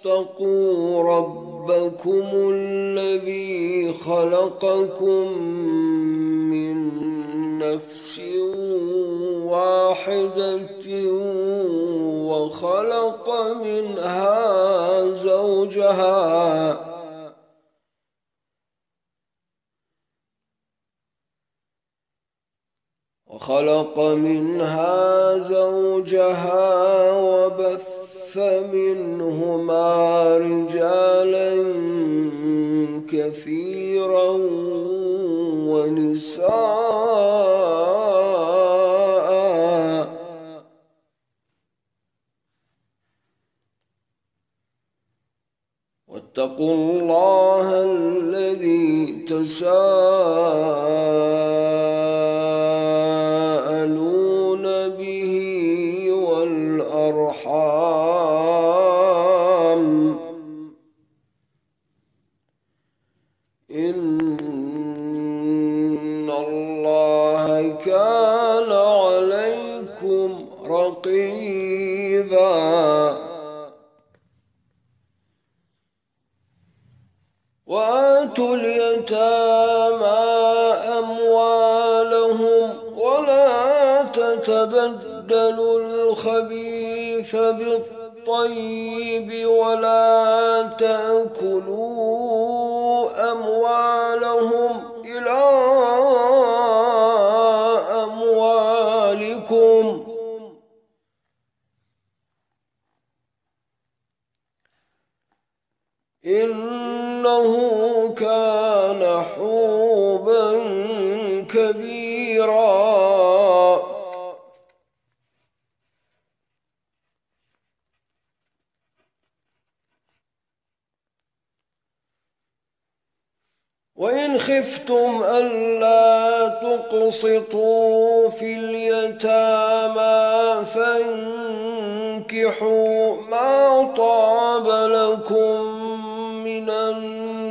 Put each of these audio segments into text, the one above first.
الناس اتقوا ربكم الذي خلقكم من نفس واحدة وخلق منها زوجها. وخلق منها زوجها وبث منهما رجالا كثيرا ونساء. واتقوا الله الذي تساءلون إن الله كان عليكم رقيبا. وآتوا اليتامى أموالهم ولا تتبدلوا الخبيث بالطيب ولا حوبا كبيرا. وإن خفتم ألا تقسطوا في اليتامى فانكحوا ما طاب لكم من النساء.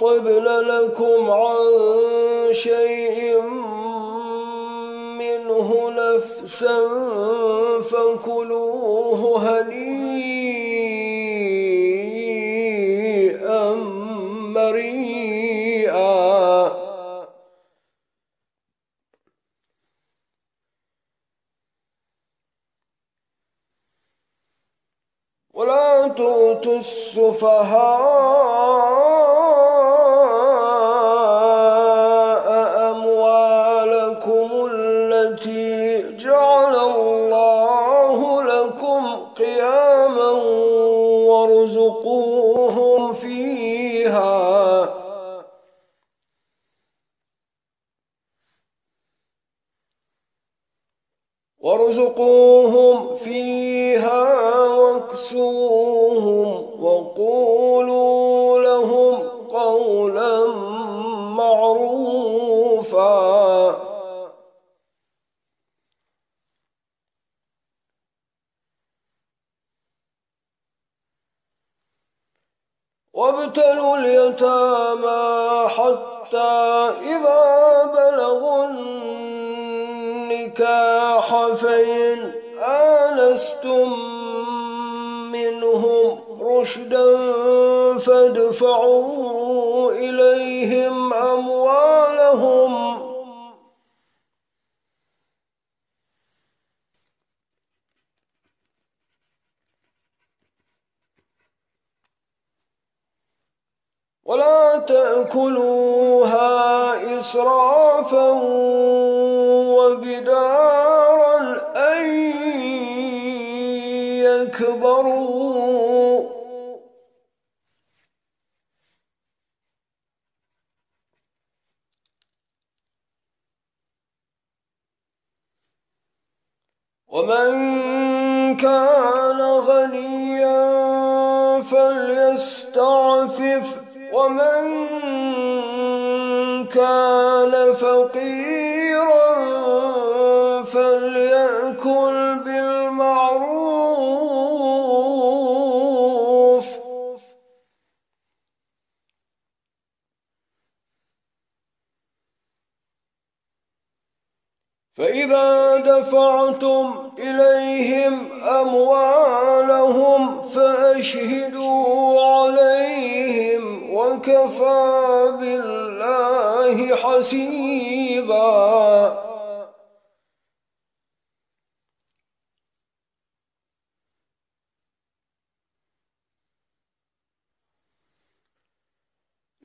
طبن لكم عن شيء منه نفسا فكلوه هنيئا وارزقوهم فيها واكسوهم وقولوا فادفعوا إليهم أموالهم. ولا تأكلوها إسرافا وبدارا فليستعفف ومن كان فقيرا فليأكل بالمعروف. فإذا دفعتم إليهم أموالهم فأشهدوا عليهم وكفى بالله حسيبا.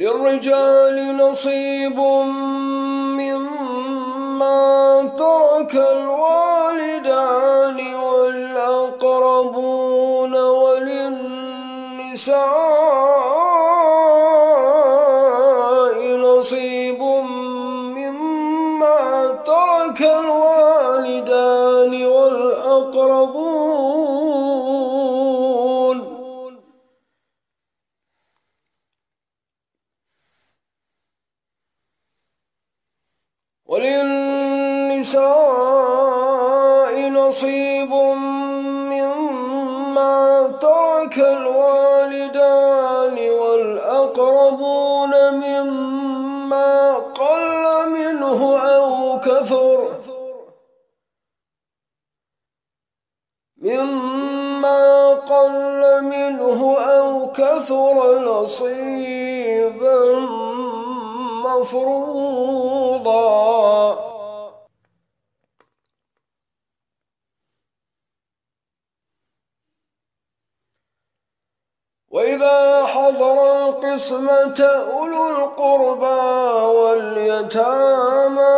للرجال نصيب مما ترك الوالدان القسمة أولو القربى واليتامى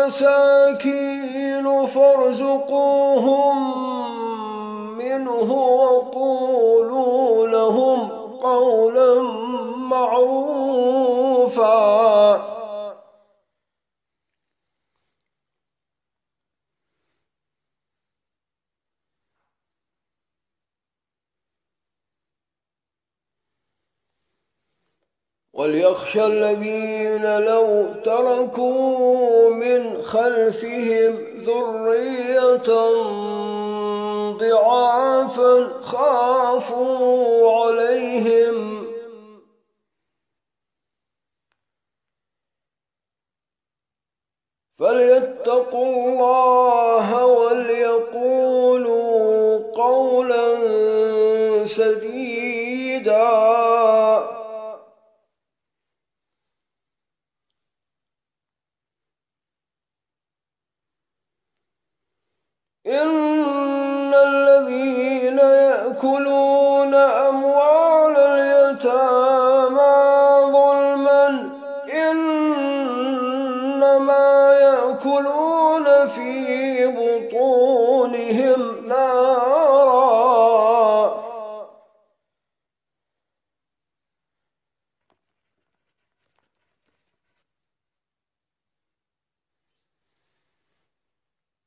والمساكين فارزقوهم منه وقولوا لهم قولا معروفا وليخشى الذين لو تركوا من خلفهم ذرية ضعافا خافوا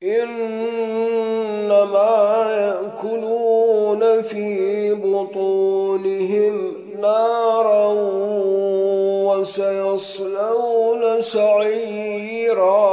إنما يأكلون في بطونهم نارا وسيصلون سعيرا.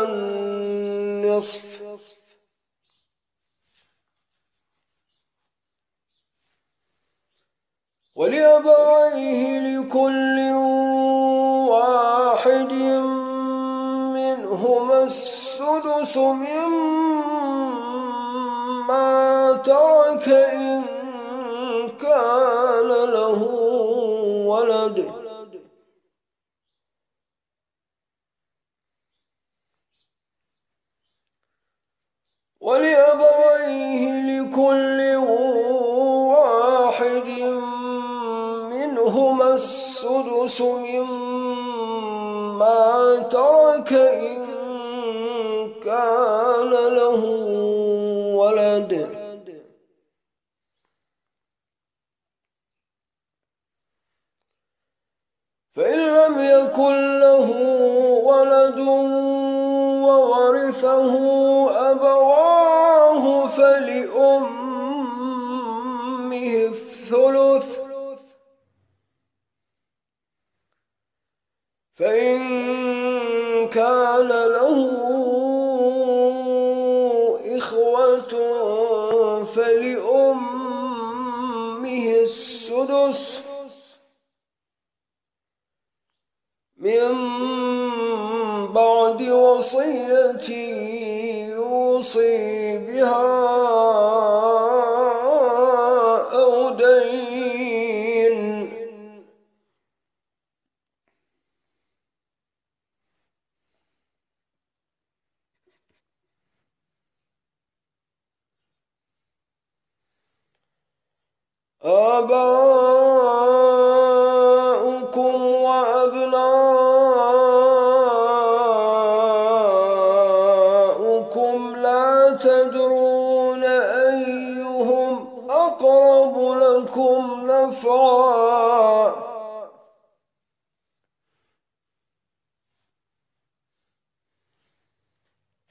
ولأبويه لكل واحد منهما السدس مما ترك إن كان له السدس مما فإن كان له إخوة فلأمه السدس من بعد وصية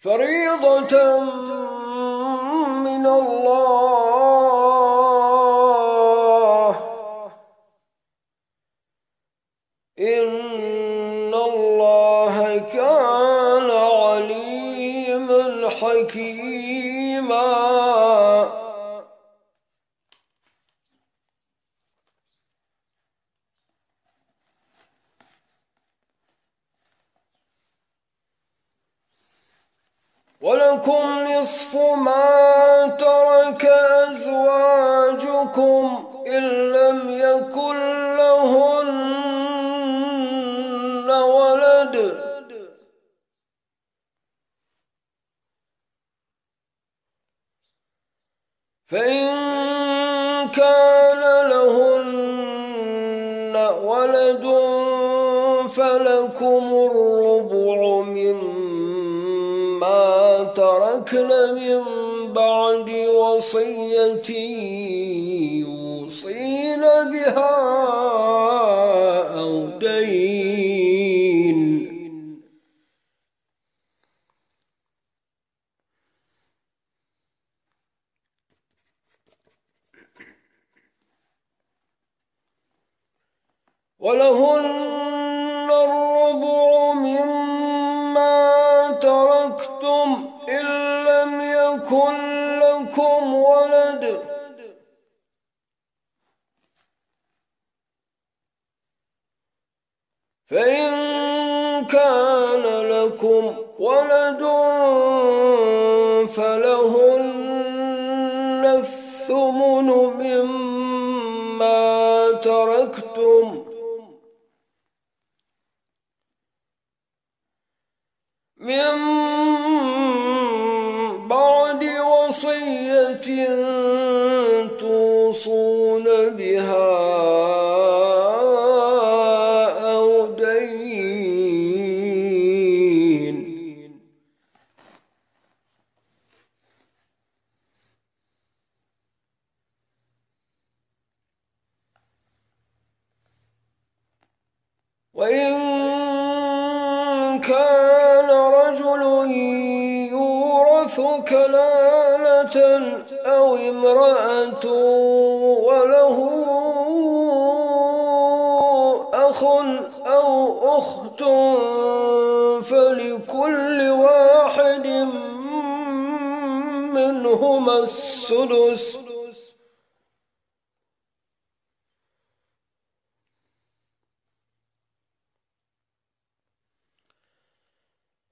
فريضة ولكم نصف ما ترك أزواجكم إن لم يكن لهن ولد. فإن كان لهن ولد فلكم الربع تركن من بعد وصية يوصين بها أو دين. ولهن لم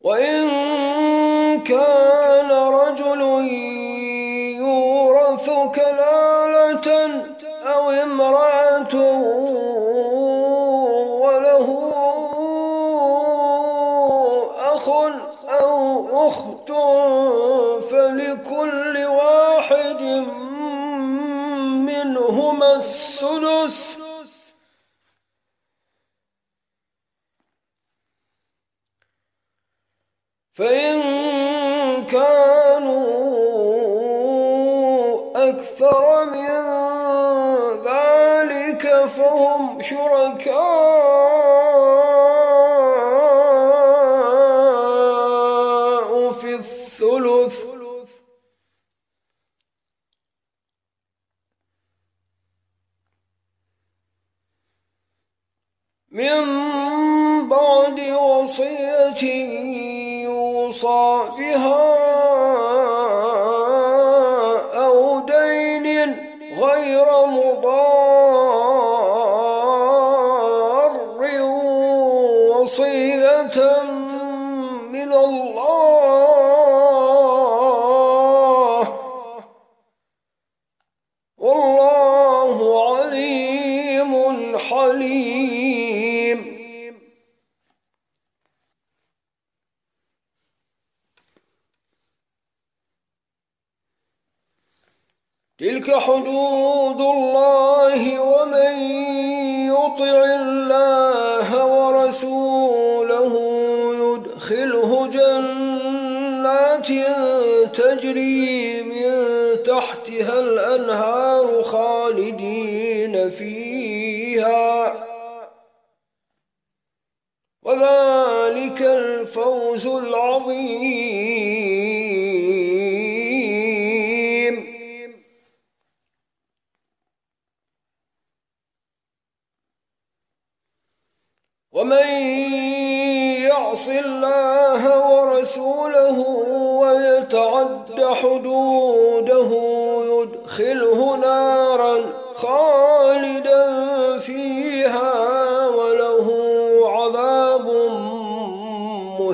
وإن كان الثلث من بعد وصية يوصى بها حدود الله ومن يطع الله ورسوله يدخله جنات تجري من تحتها الأنهار خالدين فيها. وذلك الفوز العظيم.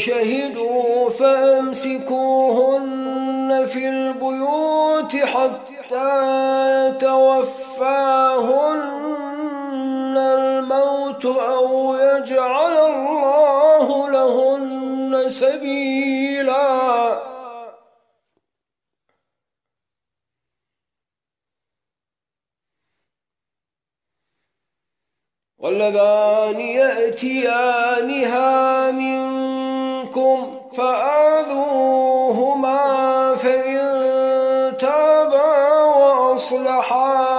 شهدوا فأمسكوهن في البيوت حتى يتوفاهن الموت أو يجعل الله لهن سبيلا. واللذان يأتيانها منكم فآذوهما فإن تابا وأصلحا.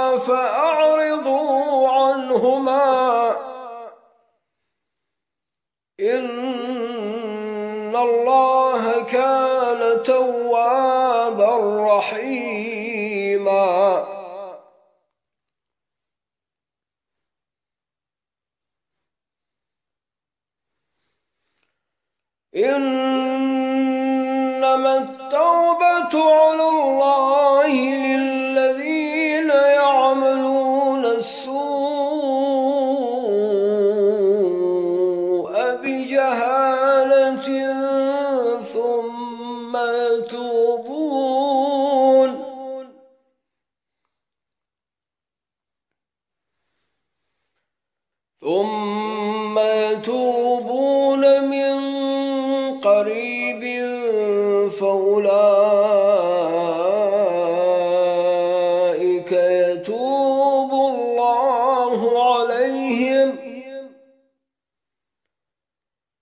إنما التوبة على الله.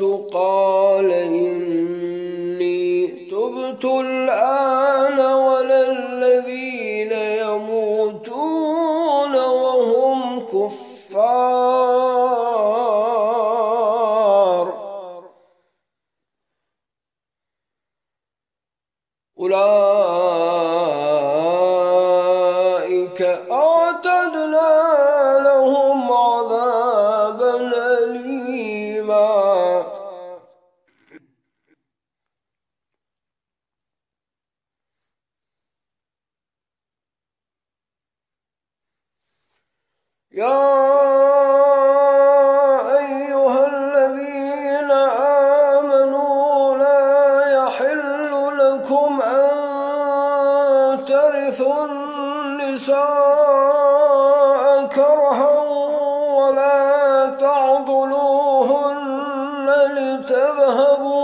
الموت قال إني تبت الآن ولا الذين يموتون وهم كفار. تعضلوهن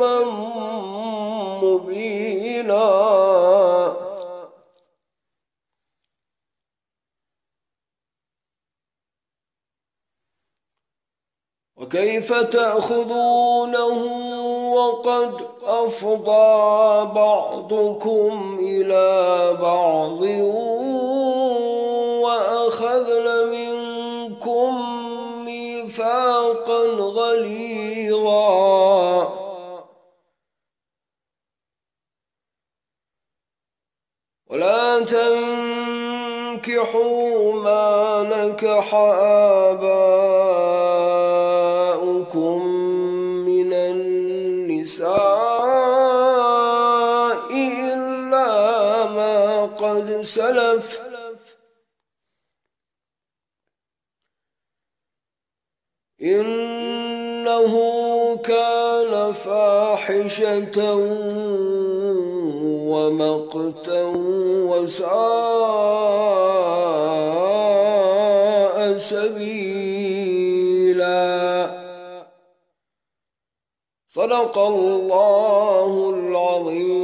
وإثما مبينا. وكيف تأخذونه وقد أفضى بعضكم إلى بعض وأخذن منكم ميثاقا غليظا. ولا تنكحوا ما نكح آباؤكم من النساء إلا ما قد سلف. إنه كان فاحشة وساء سبيلا. صدق الله العظيم.